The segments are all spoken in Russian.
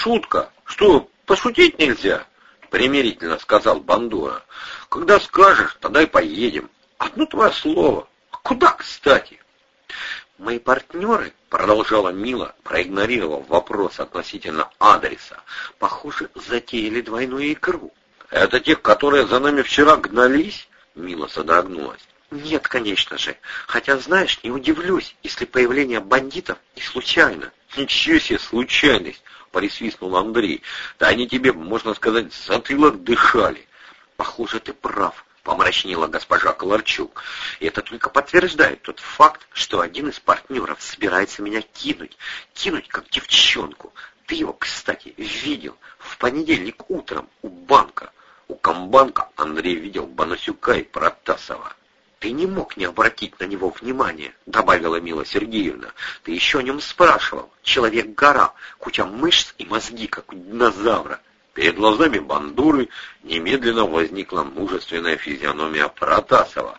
шутка. Что, пошутить нельзя?» — примирительно сказал Бандура. «Когда скажешь, тогда и поедем. Одно твое слово. Куда, кстати?» «Мои партнеры», — продолжала Мила, проигнорировав вопрос относительно адреса, «похоже, затеяли двойную игру». «Это те, которые за нами вчера гнались?» — Мила содрогнулась. «Нет, конечно же. Хотя, знаешь, не удивлюсь, если появление бандитов не случайно». «Ничего себе случайность!» — присвистнул Андрей. «Да они тебе, можно сказать, затылок дышали». «Похоже, ты прав», — помрачнела госпожа Колорчук. «И это только подтверждает тот факт, что один из партнеров собирается меня кинуть. Кинуть, как девчонку. Ты его, кстати, видел в понедельник утром у банка». У комбанка Андрей видел Банасюка и Протасова. «Ты не мог не обратить на него внимания», — добавила Мила Сергеевна. «Ты еще о нем спрашивал. Человек-гора, куча мышц и мозги, как у динозавра». Перед глазами бандуры немедленно возникла мужественная физиономия Протасова.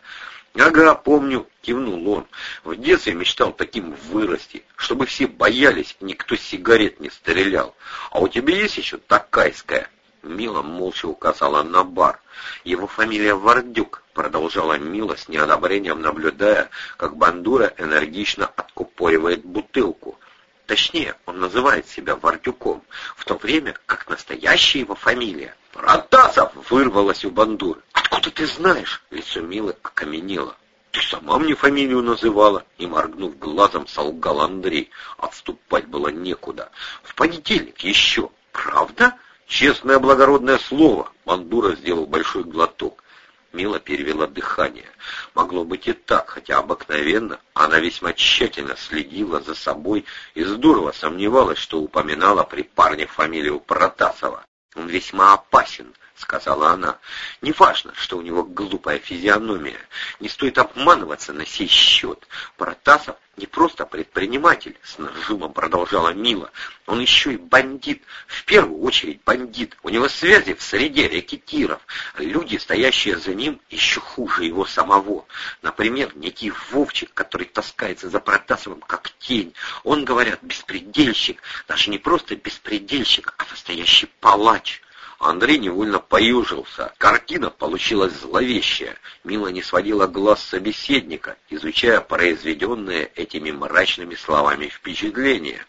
«Ага, помню», — кивнул он. «В детстве мечтал таким вырасти, чтобы все боялись, никто сигарет не стрелял. А у тебя есть еще такайская?» Мила молча указала на бар. «Его фамилия Вардюк», — продолжала Мила с неодобрением, наблюдая, как Бандура энергично откупоривает бутылку. Точнее, он называет себя Вардюком, в то время как настоящая его фамилия. «Протасов!» — вырвалась у Бандуры. «Откуда ты знаешь?» — лицо Милы окаменело. «Ты сама мне фамилию называла!» И, моргнув глазом, солгал Андрей. Отступать было некуда. «В понедельник еще!» «Правда?» Честное благородное слово. Мандура сделал большой глоток. Мила перевела дыхание. Могло быть и так, хотя обыкновенно она весьма тщательно следила за собой и здорово сомневалась, что упоминала при парне фамилию Протасова. Он весьма опасен, сказала она. «Не что у него глупая физиономия. Не стоит обманываться на сей счет. Протасов не просто предприниматель, с нажимом продолжала Мила. Он еще и бандит. В первую очередь бандит. У него связи в среде рекетиров. Люди, стоящие за ним, еще хуже его самого. Например, некий Вовчик, который таскается за Протасовым как тень. Он, говорят, беспредельщик. Даже не просто беспредельщик, а настоящий палач. Андрей невольно поюжился. Картина получилась зловещая. Мила не сводила глаз собеседника, изучая произведенные этими мрачными словами впечатления.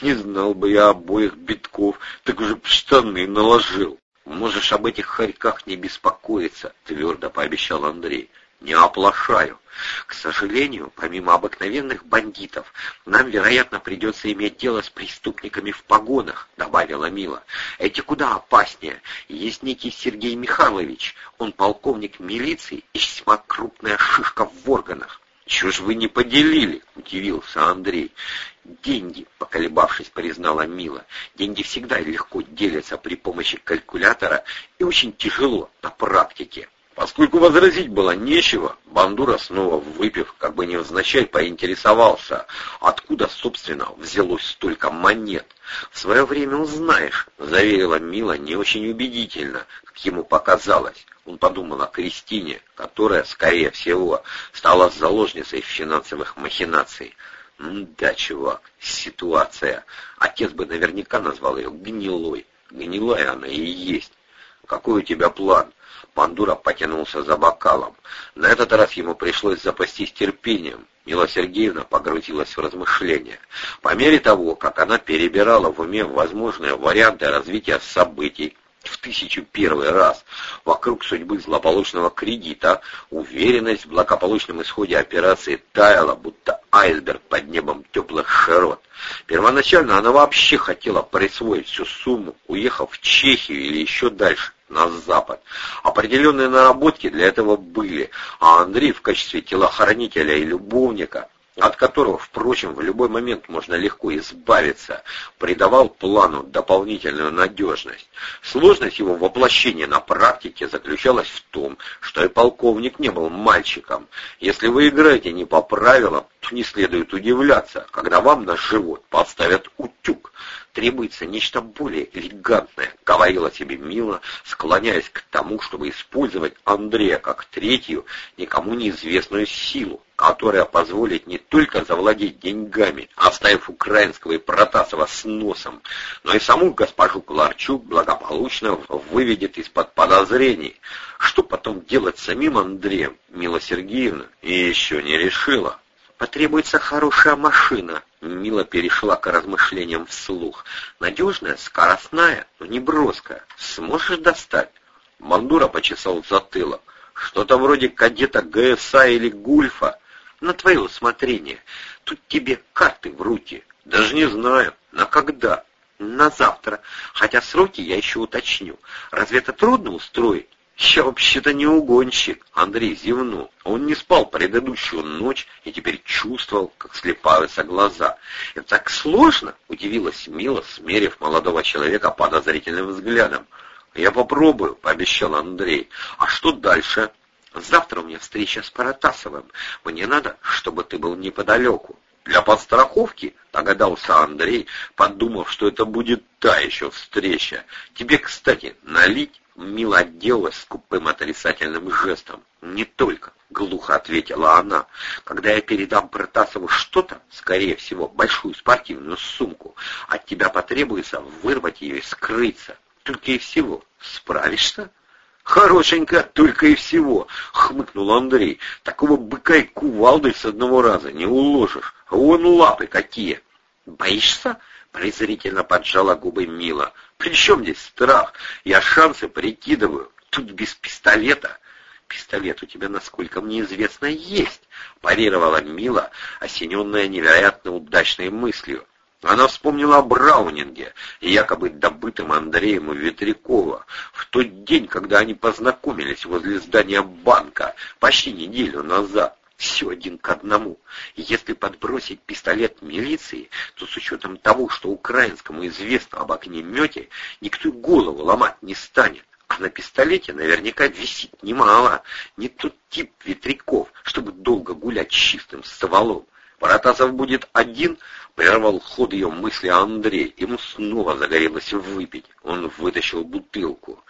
«Не знал бы я обоих битков, так уже штаны наложил». «Можешь об этих хорьках не беспокоиться», — твердо пообещал Андрей не оплошаю. К сожалению, помимо обыкновенных бандитов, нам, вероятно, придется иметь дело с преступниками в погонах, добавила Мила. Эти куда опаснее. Есть некий Сергей Михайлович, он полковник милиции и весьма крупная шишка в органах. «Чего ж вы не поделили?» — удивился Андрей. «Деньги», — поколебавшись, признала Мила. «Деньги всегда легко делятся при помощи калькулятора и очень тяжело на практике». Поскольку возразить было нечего, Бандура, снова выпив, как бы невзначай, поинтересовался, откуда, собственно, взялось столько монет. «В свое время узнаешь», — заверила Мила не очень убедительно, как ему показалось. Он подумал о Кристине, которая, скорее всего, стала заложницей финансовых махинаций. «Да, чувак, ситуация. Отец бы наверняка назвал ее гнилой. Гнилая она и есть. Какой у тебя план?» Пандура потянулся за бокалом. На этот раз ему пришлось запастись терпением. Мила Сергеевна погрузилась в размышления. По мере того, как она перебирала в уме возможные варианты развития событий, тысячу первый раз вокруг судьбы злополучного кредита уверенность в благополучном исходе операции таяла, будто айсберг под небом теплых широт. Первоначально она вообще хотела присвоить всю сумму, уехав в Чехию или еще дальше, на запад. Определенные наработки для этого были, а Андрей в качестве телохранителя и любовника от которого, впрочем, в любой момент можно легко избавиться, придавал плану дополнительную надежность. Сложность его воплощения на практике заключалась в том, что и полковник не был мальчиком. Если вы играете не по правилам, то не следует удивляться, когда вам на живот подставят утюг. Требуется нечто более элегантное, говорила себе Мила, склоняясь к тому, чтобы использовать Андрея как третью, никому неизвестную силу, которая позволит не только завладеть деньгами, оставив украинского и Протасова с носом, но и саму госпожу Кларчук благополучно выведет из-под подозрений. Что потом делать самим Андреем, Мила Сергеевна, и еще не решила. Потребуется хорошая машина. Мила перешла к размышлениям вслух. Надежная, скоростная, но не броская. Сможешь достать? Мандура почесал затылок. Что-то вроде кадета ГСА или Гульфа. На твое усмотрение. Тут тебе карты в руки. Даже не знаю. На когда? На завтра. Хотя сроки я еще уточню. Разве это трудно устроить? «Я вообще-то не угонщик», — Андрей зевнул. Он не спал предыдущую ночь и теперь чувствовал, как слепаются глаза. «Это так сложно?» — удивилась Мила, смерив молодого человека подозрительным взглядом. «Я попробую», — пообещал Андрей. «А что дальше?» «Завтра у меня встреча с Паратасовым. Мне надо, чтобы ты был неподалеку». «Для подстраховки?» — догадался Андрей, подумав, что это будет та еще встреча. «Тебе, кстати, налить?» Мила отделалась скупым отрицательным жестом. «Не только», — глухо ответила она. «Когда я передам Протасову что-то, скорее всего, большую спортивную сумку, от тебя потребуется вырвать ее и скрыться. Только и всего. Справишься?» «Хорошенько, только и всего», — хмыкнул Андрей. «Такого быка и кувалдой с одного раза не уложишь. А вон лапы какие!» «Боишься?» — презрительно поджала губы Мила. «При чем здесь страх? Я шансы прикидываю. Тут без пистолета». «Пистолет у тебя, насколько мне известно, есть», — парировала Мила, осененная невероятно удачной мыслью. Она вспомнила о Браунинге, якобы добытым Андреем у Ветрякова, в тот день, когда они познакомились возле здания банка, почти неделю назад. Все один к одному. Если подбросить пистолет милиции, то с учетом того, что украинскому известно об огнемете, никто голову ломать не станет. А на пистолете наверняка висит немало. Не тот тип ветряков, чтобы долго гулять чистым стволом. Протасов будет один, прервал ход ее мысли Андрей. Ему снова загорелось выпить. Он вытащил бутылку.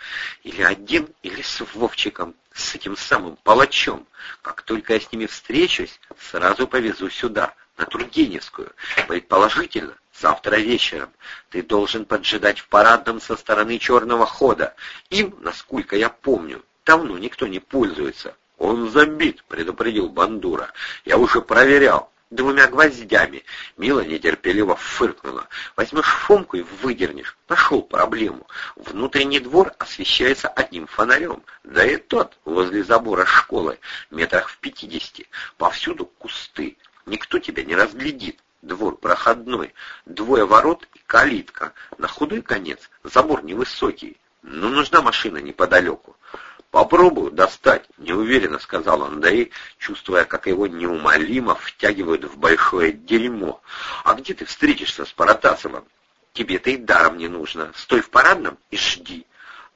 Или один, или с Вовчиком, с этим самым палачом. Как только я с ними встречусь, сразу повезу сюда, на Тургеневскую. Предположительно, завтра вечером. Ты должен поджидать в парадном со стороны черного хода. Им, насколько я помню, давно никто не пользуется. «Он забит», — предупредил Бандура. «Я уже проверял двумя гвоздями. Мила нетерпеливо фыркнула. Возьмешь Фомку и выдернешь. Нашел проблему. Внутренний двор освещается одним фонарем. Да и тот возле забора школы, метрах в пятидесяти. Повсюду кусты. Никто тебя не разглядит. Двор проходной. Двое ворот и калитка. На худой конец. Забор невысокий. Но нужна машина неподалеку. «Попробую достать», — неуверенно сказал Андрей, чувствуя, как его неумолимо втягивают в большое дерьмо. «А где ты встретишься с Паратасовым?» «Тебе-то и даром не нужно. Стой в парадном и жди».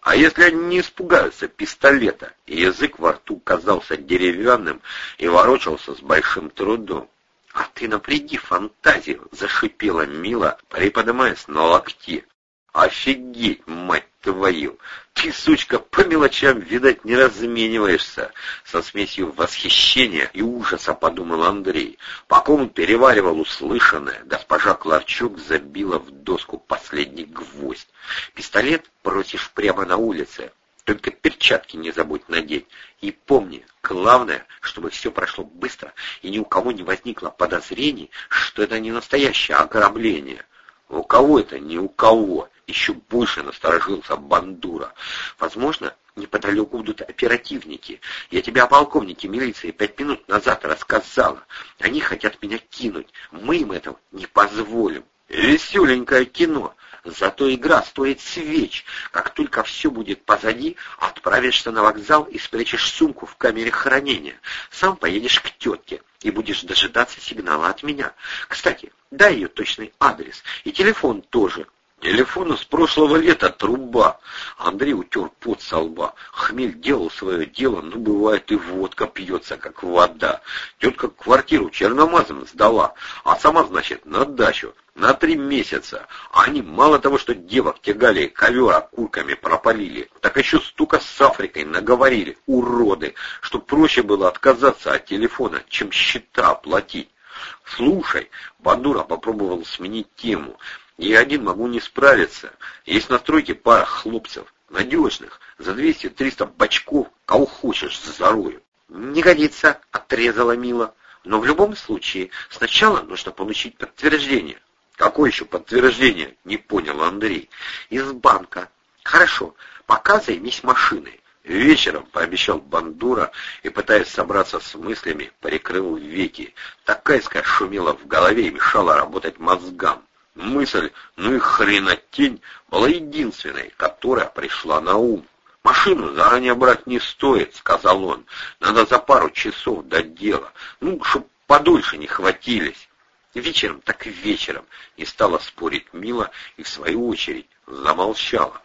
А если они не испугаются пистолета? И язык во рту казался деревянным и ворочался с большим трудом. «А ты напряги фантазию!» — зашипела Мила, приподнимаясь на локти. «Офигеть, мать твою! Ты, сучка, по мелочам, видать, не размениваешься!» Со смесью восхищения и ужаса подумал Андрей. Пока он переваривал услышанное, госпожа Кларчук забила в доску последний гвоздь. «Пистолет бросишь прямо на улице. Только перчатки не забудь надеть. И помни, главное, чтобы все прошло быстро, и ни у кого не возникло подозрений, что это не настоящее ограбление». «У кого это? Не у кого!» Еще больше насторожился Бандура. «Возможно, неподалеку будут оперативники. Я тебе о полковнике милиции пять минут назад рассказала. Они хотят меня кинуть. Мы им этого не позволим. Веселенькое кино. Зато игра стоит свеч. Как только все будет позади, отправишься на вокзал и спрячешь сумку в камере хранения. Сам поедешь к тетке и будешь дожидаться сигнала от меня. Кстати, дай ее точный адрес и телефон тоже. Телефон из прошлого лета труба. Андрей утер пот со лба. Хмель делал свое дело, но бывает и водка пьется, как вода. Тетка квартиру черномазом сдала, а сама, значит, на дачу. На три месяца. Они мало того, что девок тягали и ковер окурками пропалили, так еще стука с Африкой наговорили, уроды, что проще было отказаться от телефона, чем счета оплатить. Слушай, Бандура попробовал сменить тему. Я один могу не справиться. Есть на стройке пара хлопцев, надежных, за 200-300 бачков, кого хочешь, зарою. Не годится, отрезала Мила. Но в любом случае, сначала нужно получить подтверждение. Какое еще подтверждение? Не понял Андрей. Из банка. Хорошо, пока займись машиной. Вечером, пообещал Бандура и, пытаясь собраться с мыслями, прикрыл веки. Такая шумела в голове и мешала работать мозгам. Мысль «ну и хренотень» была единственной, которая пришла на ум. «Машину заранее брать не стоит», — сказал он. «Надо за пару часов до дела. Ну, чтоб подольше не хватились». Вечером так и вечером не стала спорить Мила и, в свою очередь, замолчала.